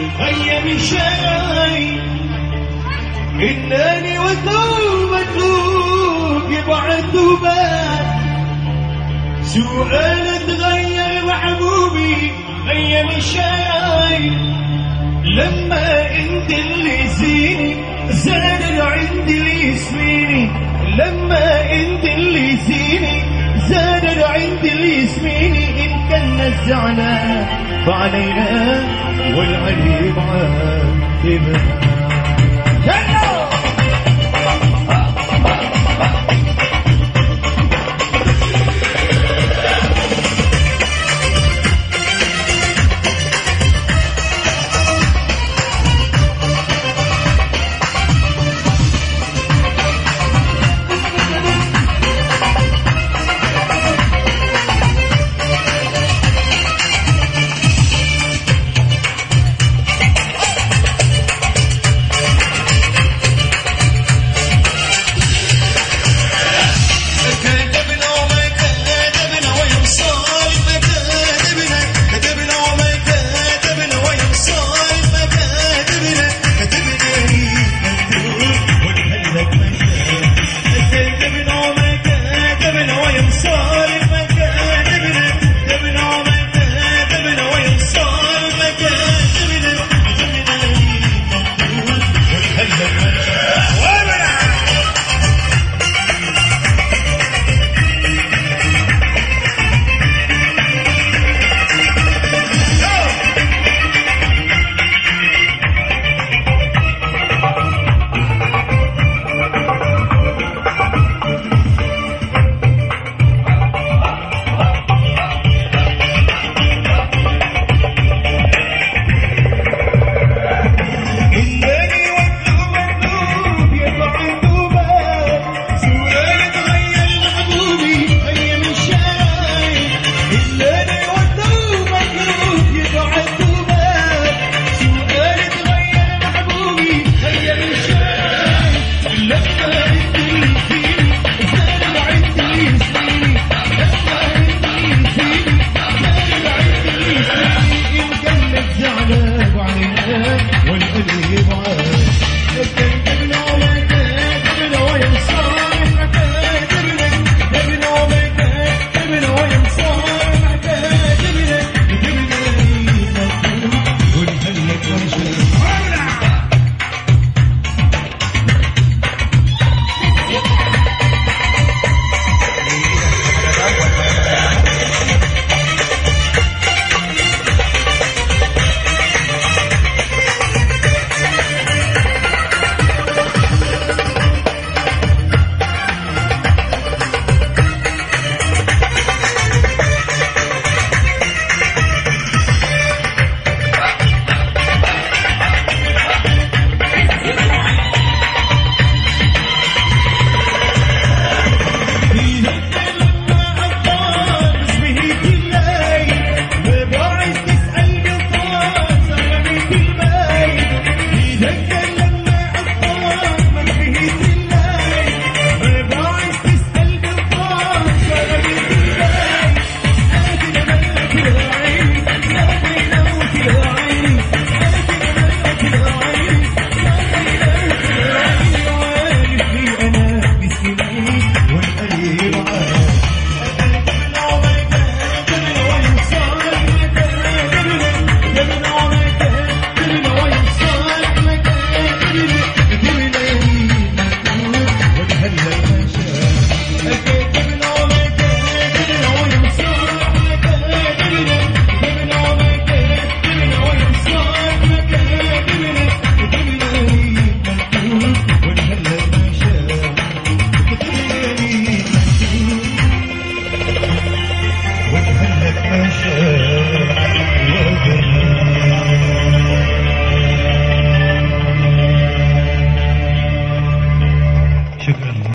أيام الشاي إنني وثوب اتوب يبعد وبات سؤال تغير محبوبي. أيام الشاي لما انت اللي زيني زاد عندي يسميني لما انت اللي زيني زاد عندي يسميني إن كان زعلان فعلينا والعلي معاه